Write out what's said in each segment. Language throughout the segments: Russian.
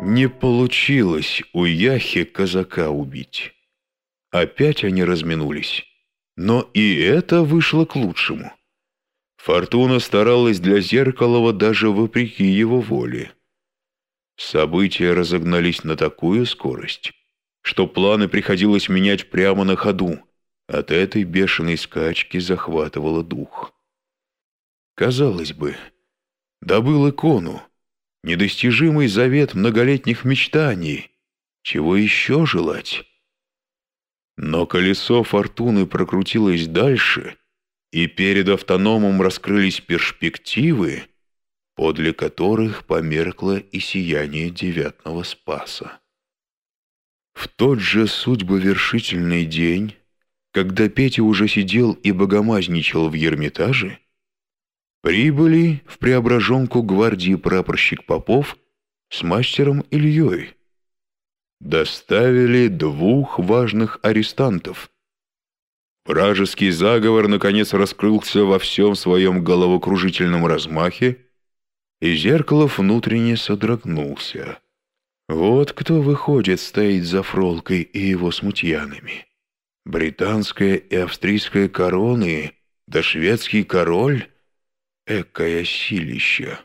Не получилось у Яхи казака убить. Опять они разминулись. Но и это вышло к лучшему. Фортуна старалась для Зеркалова даже вопреки его воле. События разогнались на такую скорость, что планы приходилось менять прямо на ходу. От этой бешеной скачки захватывало дух. Казалось бы, добыл икону, недостижимый завет многолетних мечтаний. Чего еще желать? Но колесо фортуны прокрутилось дальше, и перед автономом раскрылись перспективы, подле которых померкло и сияние девятного спаса. В тот же судьбовершительный день, когда Петя уже сидел и богомазничал в Ермитаже, прибыли в Преображенку гвардии прапорщик Попов с мастером Ильей. Доставили двух важных арестантов. Вражеский заговор наконец раскрылся во всем своем головокружительном размахе, и Зеркалов внутренне содрогнулся. Вот кто выходит, стоит за Фролкой и его смутьянами. Британская и австрийская короны, да шведский король — экое силище.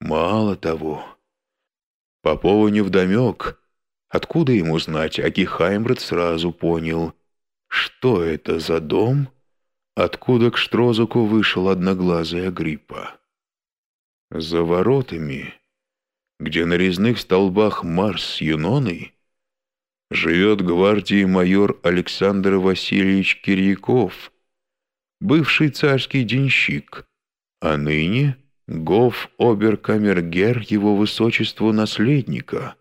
Мало того, Попову невдомек, откуда ему знать, а Гехаймрат сразу понял, что это за дом, откуда к Штрозуку вышел одноглазый Агриппа. За воротами, где на резных столбах Марс с Юноной, живет гвардии майор Александр Васильевич Кирьяков, бывший царский денщик, а ныне гов оберкамергер его высочеству наследника.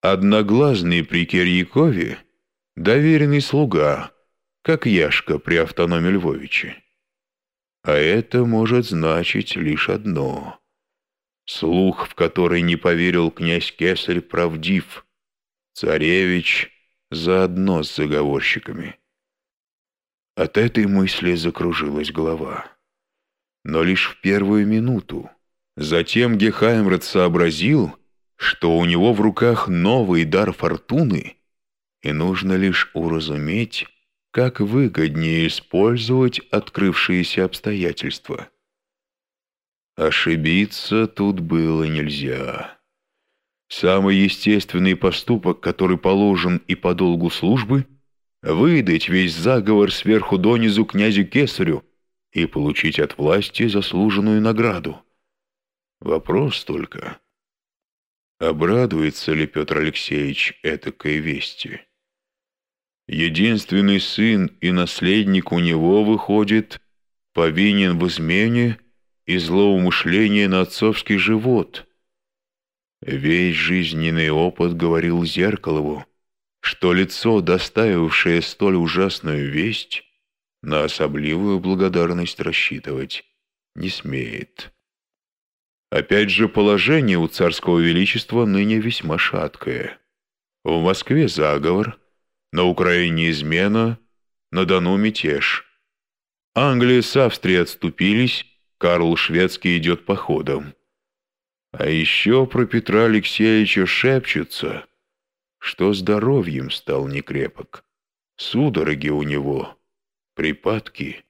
Одноглазный при Кирьякове — доверенный слуга, как Яшка при автономе Львовиче. А это может значить лишь одно. Слух, в который не поверил князь Кесарь, правдив. Царевич заодно с заговорщиками. От этой мысли закружилась голова. Но лишь в первую минуту. Затем Гехаймрат сообразил, что у него в руках новый дар фортуны, и нужно лишь уразуметь, как выгоднее использовать открывшиеся обстоятельства. Ошибиться тут было нельзя. Самый естественный поступок, который положен и по долгу службы, выдать весь заговор сверху донизу князю Кесарю и получить от власти заслуженную награду. Вопрос только, обрадуется ли Петр Алексеевич этакой вести? Единственный сын и наследник у него, выходит, повинен в измене и злоумышлении на отцовский живот. Весь жизненный опыт говорил Зеркалову, что лицо, доставившее столь ужасную весть, на особливую благодарность рассчитывать не смеет. Опять же, положение у царского величества ныне весьма шаткое. В Москве заговор — на Украине измена, на Дону мятеж. Англия с Австрией отступились, Карл Шведский идет походом. А еще про Петра Алексеевича шепчутся, что здоровьем стал некрепок. Судороги у него, припадки.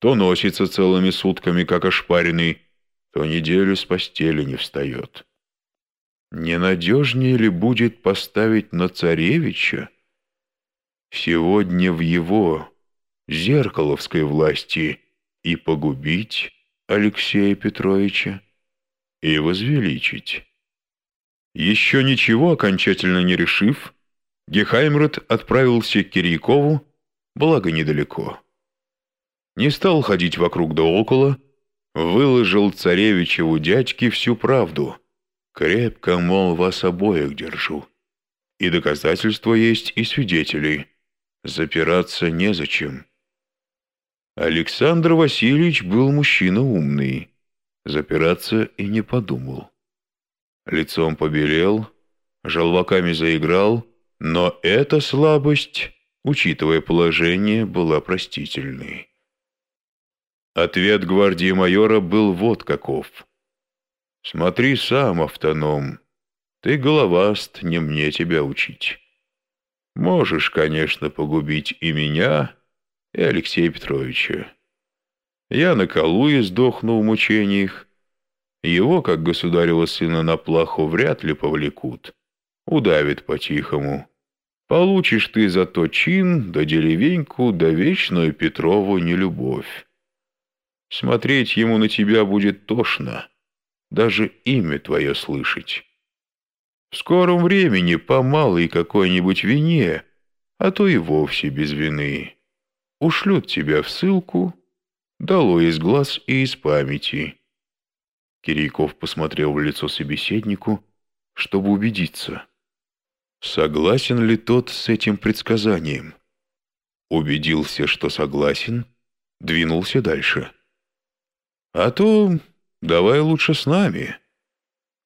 То носится целыми сутками, как ошпаренный, то неделю с постели не встает. Ненадежнее ли будет поставить на царевича, сегодня в его зеркаловской власти и погубить Алексея Петровича, и возвеличить. Еще ничего окончательно не решив, Гехаймрот отправился к Кирьякову, благо недалеко. Не стал ходить вокруг да около, выложил царевичеву дядьке всю правду. Крепко, мол, вас обоих держу. И доказательства есть, и свидетелей. Запираться незачем. Александр Васильевич был мужчина умный. Запираться и не подумал. Лицом побелел, желваками заиграл, но эта слабость, учитывая положение, была простительной. Ответ гвардии майора был вот каков. «Смотри сам, автоном. Ты головаст, не мне тебя учить. Можешь, конечно, погубить и меня, и Алексея Петровича. Я на и сдохну в мучениях. Его, как государева сына, на плаху вряд ли повлекут. Удавит по-тихому. Получишь ты за то чин, да деревеньку, да вечную Петрову нелюбовь. Смотреть ему на тебя будет тошно, даже имя твое слышать. В скором времени по малой какой-нибудь вине, а то и вовсе без вины, ушлют тебя в ссылку, дало из глаз и из памяти. Кирейков посмотрел в лицо собеседнику, чтобы убедиться, согласен ли тот с этим предсказанием. Убедился, что согласен, двинулся дальше. «А то давай лучше с нами.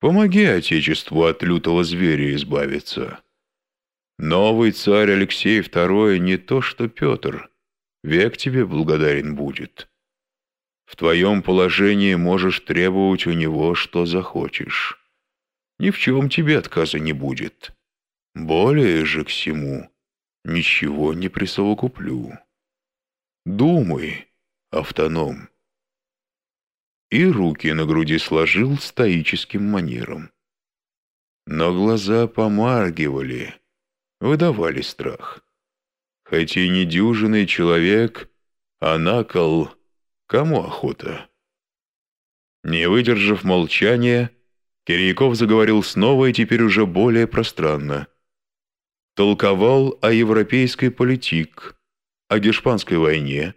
Помоги Отечеству от лютого зверя избавиться. Новый царь Алексей II не то что Петр, век тебе благодарен будет». В твоем положении можешь требовать у него, что захочешь. Ни в чем тебе отказа не будет. Более же к всему ничего не присовокуплю. Думай, автоном. И руки на груди сложил стоическим манером. Но глаза помаргивали, выдавали страх. Хоть и недюжинный человек, а накол — Кому охота? Не выдержав молчания, Кирьяков заговорил снова и теперь уже более пространно. Толковал о европейской политик, о гешпанской войне,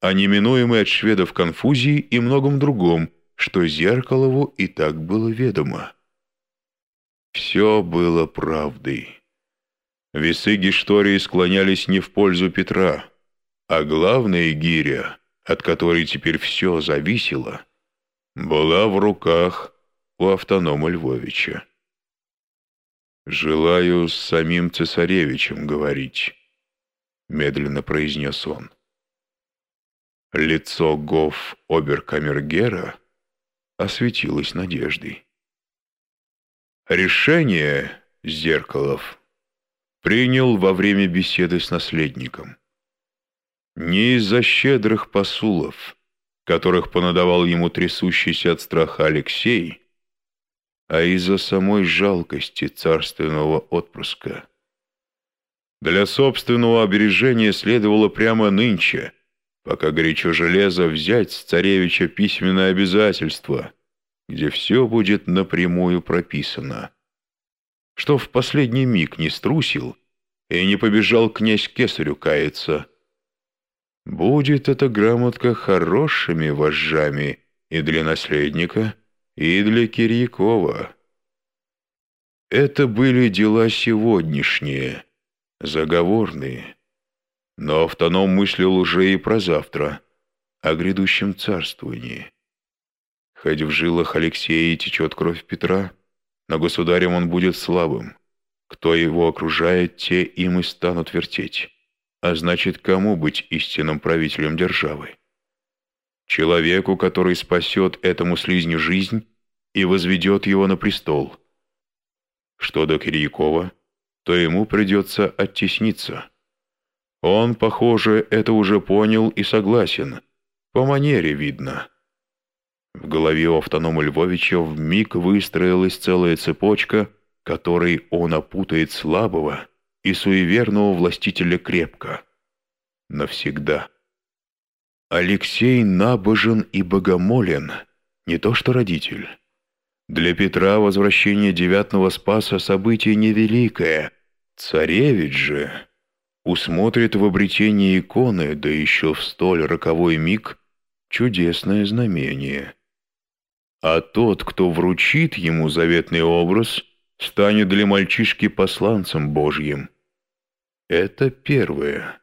о неминуемой от шведов конфузии и многом другом, что Зеркалову и так было ведомо. Все было правдой. Весы Гештории склонялись не в пользу Петра, а главная гиря от которой теперь все зависело, была в руках у автонома Львовича. «Желаю с самим цесаревичем говорить», — медленно произнес он. Лицо Гоф Оберкамергера осветилось надеждой. Решение Зеркалов принял во время беседы с наследником не из-за щедрых посулов, которых понадавал ему трясущийся от страха Алексей, а из-за самой жалкости царственного отпрыска. Для собственного обережения следовало прямо нынче, пока горячо железо, взять с царевича письменное обязательство, где все будет напрямую прописано. Что в последний миг не струсил и не побежал князь Кесарю каяться — Будет эта грамотка хорошими вожжами и для наследника, и для Кирьякова. Это были дела сегодняшние, заговорные. Но автоном мыслил уже и про завтра, о грядущем царствовании. Хоть в жилах Алексея течет кровь Петра, но государем он будет слабым. Кто его окружает, те им и станут вертеть. А значит, кому быть истинным правителем державы? Человеку, который спасет этому слизню жизнь и возведет его на престол. Что до Кирьякова, то ему придется оттесниться. Он, похоже, это уже понял и согласен. По манере видно. В голове у автонома Львовича вмиг выстроилась целая цепочка, которой он опутает слабого, и суеверного властителя крепко. Навсегда. Алексей набожен и богомолен, не то что родитель. Для Петра возвращение девятого Спаса событие невеликое. Царевич же усмотрит в обретении иконы, да еще в столь роковой миг, чудесное знамение. А тот, кто вручит ему заветный образ, станет для мальчишки посланцем Божьим. Это первое.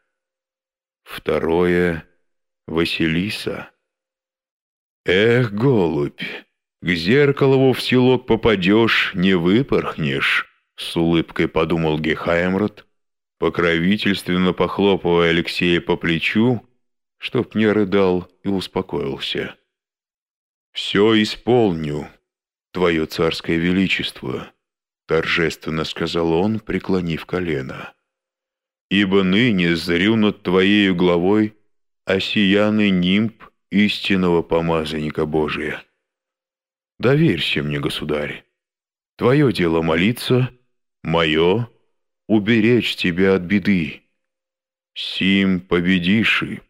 Второе — Василиса. Эх, голубь, к Зеркалову в селок попадешь, не выпорхнешь, с улыбкой подумал Гехаймрот, покровительственно похлопывая Алексея по плечу, чтоб не рыдал и успокоился. «Все исполню, твое царское величество», — торжественно сказал он, преклонив колено. «Ибо ныне зрю над твоею главой осияный нимб истинного помазанника Божия. Доверься мне, государь. Твое дело молиться, мое — уберечь тебя от беды. Сим победиши».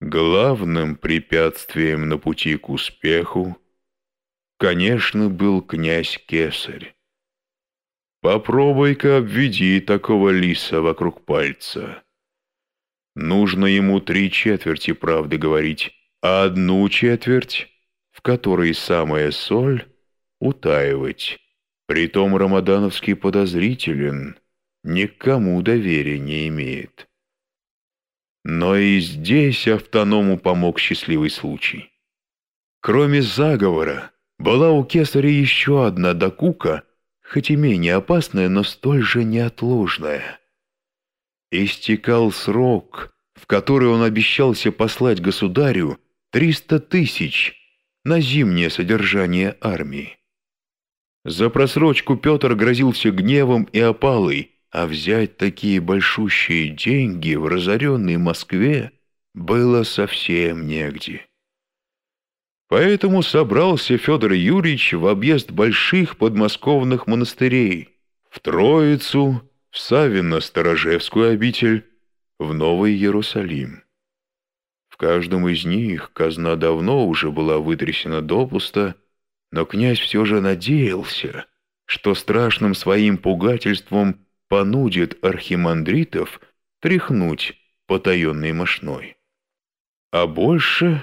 Главным препятствием на пути к успеху, конечно, был князь Кесарь. Попробуй-ка обведи такого лиса вокруг пальца. Нужно ему три четверти правды говорить, а одну четверть, в которой самая соль, утаивать. Притом Рамадановский подозрителен, никому доверия не имеет. Но и здесь автоному помог счастливый случай. Кроме заговора, была у Кесаря еще одна докука, хоть и менее опасная, но столь же неотложная. Истекал срок, в который он обещался послать государю триста тысяч на зимнее содержание армии. За просрочку Петр грозился гневом и опалой, а взять такие большущие деньги в разоренной Москве было совсем негде. Поэтому собрался Федор Юрьевич в объезд больших подмосковных монастырей, в Троицу, в Савино-Сторожевскую обитель, в Новый Иерусалим. В каждом из них казна давно уже была вытрясена допуста, но князь все же надеялся, что страшным своим пугательством понудит архимандритов тряхнуть потаенной мошной. А больше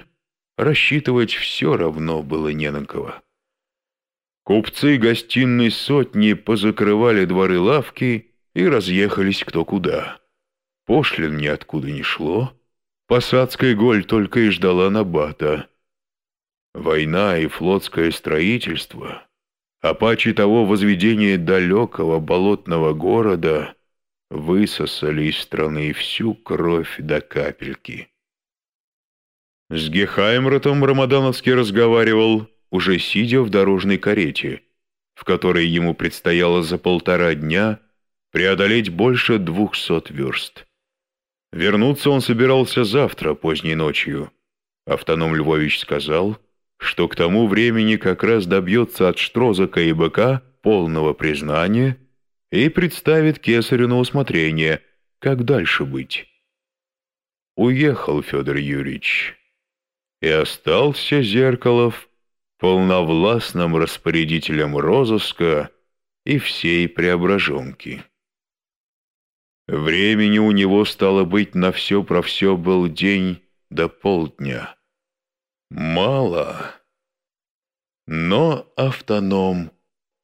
рассчитывать все равно было не на кого. Купцы гостиной сотни позакрывали дворы лавки и разъехались кто куда. Пошлин ниоткуда не шло, посадская голь только и ждала набата. Война и флотское строительство — а паче того возведения далекого болотного города высосали из страны всю кровь до капельки. С Гехаймратом Рамадановский разговаривал, уже сидя в дорожной карете, в которой ему предстояло за полтора дня преодолеть больше двухсот верст. Вернуться он собирался завтра, поздней ночью. Автоном Львович сказал — что к тому времени как раз добьется от Штрозака и Быка полного признания и представит кесарю на усмотрение, как дальше быть. Уехал Федор Юрьевич, и остался Зеркалов полновластным распорядителем розыска и всей преображенки. Времени у него стало быть на все про все был день до полдня. Мало. Но автоном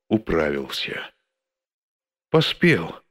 управился. Поспел.